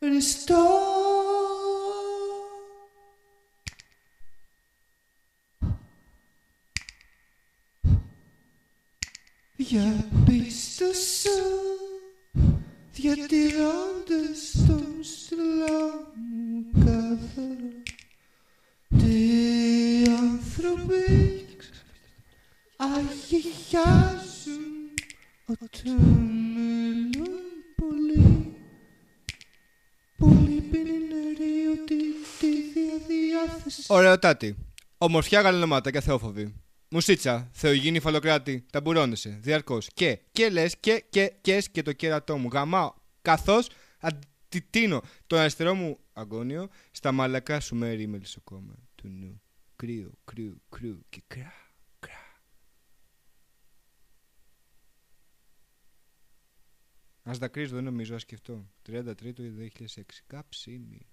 ευχαριστώ. Για πίσω σου διατηρώντας τον ψηλό μου καθαρό τι άνθρωποι αγιάζουν όταν Ωραιοτάτη. Ομορφιά γαλανομάτα θεόφοβη. Μουσίτσα, θεογίνη φαλοκράτη, ταμπουρώνεσαι διαρκώς. Και, και λες και, και, και, και το κέρατό μου. Γαμάω. Καθώς αντιτείνω τον αριστερό μου αγώνιο στα μαλακά σου μέρη μελισσοκόμα του νου. Κρύο, κρύο, κρύο και κρά, κρά. Ας δακρύζω δεν νομίζω, ας σκεφτώ. 33 του 2006. Κάψιμη.